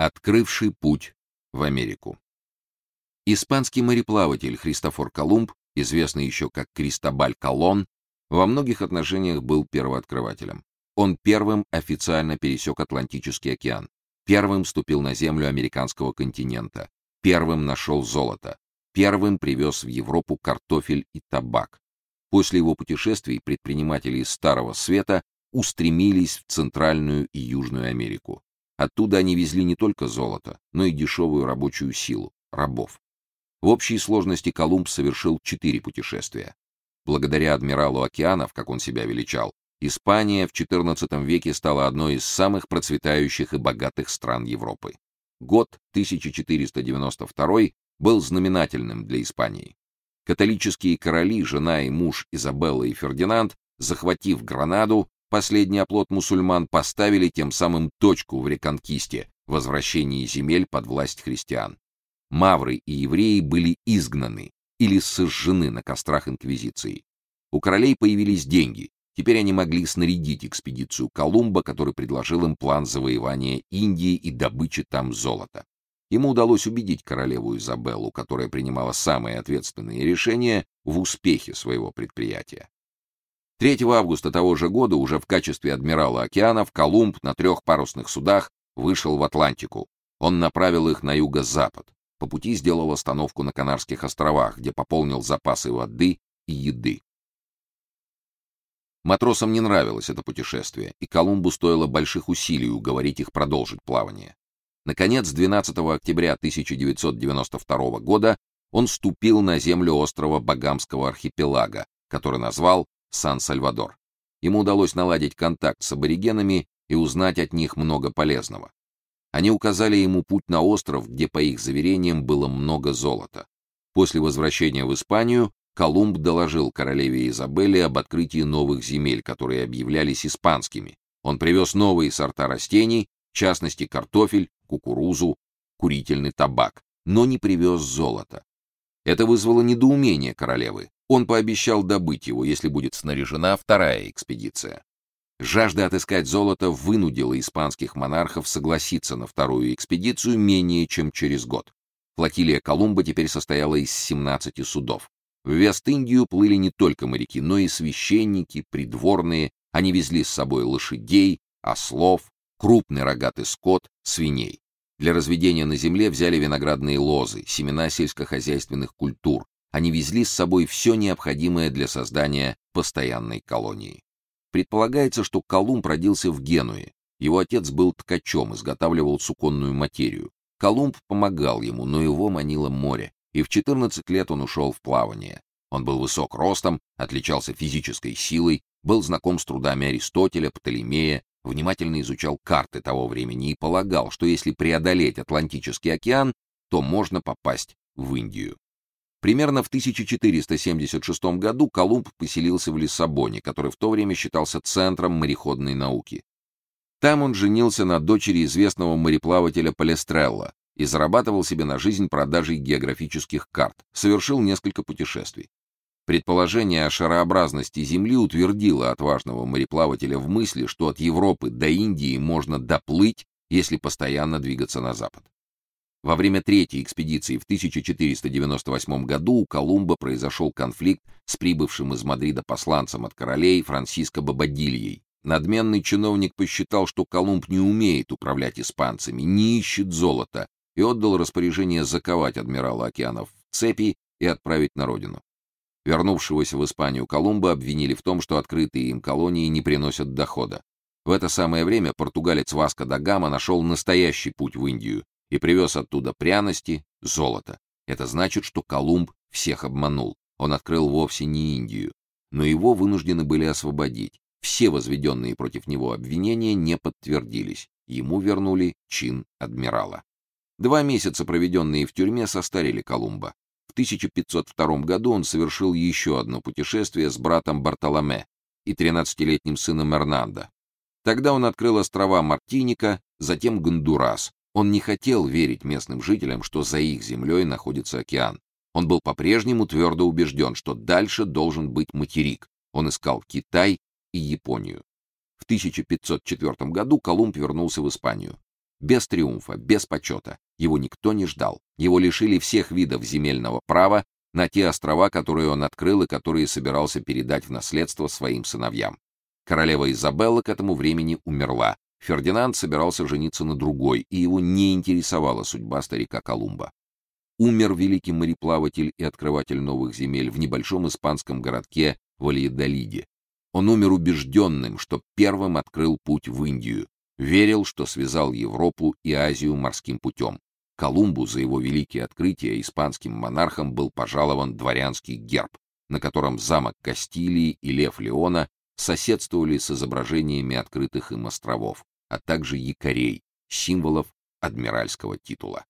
открывший путь в Америку. Испанский мореплаватель Христофор Колумб, известный еще как Кристобаль Колон, во многих отношениях был первооткрывателем. Он первым официально пересек Атлантический океан, первым ступил на землю американского континента, первым нашел золото, первым привез в Европу картофель и табак. После его путешествий предприниматели из Старого Света устремились в Центральную и Южную Америку. Оттуда они везли не только золото, но и дешевую рабочую силу рабов. В общей сложности Колумб совершил четыре путешествия. Благодаря адмиралу океанов, как он себя величал, Испания в XIV веке стала одной из самых процветающих и богатых стран Европы. Год 1492 был знаменательным для Испании. Католические короли, жена и муж Изабелла и Фердинанд, захватив Гранаду, последний оплот мусульман, поставили тем самым точку в реконкисте, возвращении земель под власть христиан. Мавры и евреи были изгнаны или сожжены на кострах инквизиции. У королей появились деньги. Теперь они могли снарядить экспедицию Колумба, который предложил им план завоевания Индии и добычи там золота. Ему удалось убедить королеву Изабеллу, которая принимала самые ответственные решения, в успехе своего предприятия. 3 августа того же года уже в качестве адмирала океанов Колумб на трех парусных судах вышел в Атлантику. Он направил их на юго-запад. По пути сделал остановку на Канарских островах, где пополнил запасы воды и еды. Матросам не нравилось это путешествие, и Колумбу стоило больших усилий уговорить их продолжить плавание. Наконец, 12 октября 1992 года он ступил на землю острова Багамского архипелага, который назвал Сан-Сальвадор. Ему удалось наладить контакт с аборигенами и узнать от них много полезного. Они указали ему путь на остров, где, по их заверениям, было много золота. После возвращения в Испанию Колумб доложил королеве Изабелле об открытии новых земель, которые объявлялись испанскими. Он привез новые сорта растений, в частности картофель, кукурузу, курительный табак, но не привез золото. Это вызвало недоумение королевы. Он пообещал добыть его, если будет снаряжена вторая экспедиция. Жажда отыскать золото вынудила испанских монархов согласиться на вторую экспедицию менее чем через год. Флотилия Колумба теперь состояла из 17 судов. В Вест-Индию плыли не только моряки, но и священники, придворные. Они везли с собой лошадей, ослов, крупный рогатый скот, свиней. Для разведения на земле взяли виноградные лозы, семена сельскохозяйственных культур. Они везли с собой все необходимое для создания постоянной колонии. Предполагается, что Колумб родился в Генуе. Его отец был ткачом, изготавливал суконную материю. Колумб помогал ему, но его манило море, и в 14 лет он ушел в плавание. Он был высок ростом, отличался физической силой, был знаком с трудами Аристотеля, Птолемея, внимательно изучал карты того времени и полагал, что если преодолеть Атлантический океан, то можно попасть в Индию. Примерно в 1476 году Колумб поселился в Лиссабоне, который в то время считался центром мореходной науки. Там он женился на дочери известного мореплавателя Палестрелла и зарабатывал себе на жизнь продажей географических карт, совершил несколько путешествий. Предположение о шарообразности Земли утвердило отважного мореплавателя в мысли, что от Европы до Индии можно доплыть, если постоянно двигаться на запад. Во время третьей экспедиции в 1498 году у Колумба произошел конфликт с прибывшим из Мадрида посланцем от королей Франциско Бабадильей. Надменный чиновник посчитал, что Колумб не умеет управлять испанцами, не ищет золота, и отдал распоряжение заковать адмирала океанов в цепи и отправить на родину. Вернувшегося в Испанию Колумба обвинили в том, что открытые им колонии не приносят дохода. В это самое время португалец Васко да Гама нашел настоящий путь в Индию и привез оттуда пряности, золото. Это значит, что Колумб всех обманул. Он открыл вовсе не Индию, но его вынуждены были освободить. Все возведенные против него обвинения не подтвердились. Ему вернули чин адмирала. Два месяца, проведенные в тюрьме, состарили Колумба. В 1502 году он совершил еще одно путешествие с братом Бартоломе и 13-летним сыном Эрнандо. Тогда он открыл острова Мартиника, затем Гондурас. Он не хотел верить местным жителям, что за их землей находится океан. Он был по-прежнему твердо убежден, что дальше должен быть материк. Он искал Китай и Японию. В 1504 году Колумб вернулся в Испанию. без триумфа, без почета. Его никто не ждал. Его лишили всех видов земельного права на те острова, которые он открыл и которые собирался передать в наследство своим сыновьям. Королева Изабелла к этому времени умерла. Фердинанд собирался жениться на другой, и его не интересовала судьба старика Колумба. Умер великий мореплаватель и открыватель новых земель в небольшом испанском городке Вальедолиде. Он умер убежденным, что первым открыл путь в Индию, верил, что связал Европу и Азию морским путем. Колумбу за его великие открытия испанским монархом был пожалован дворянский герб, на котором замок Кастилии и лев Леона соседствовали с изображениями открытых им островов, а также якорей, символов адмиральского титула.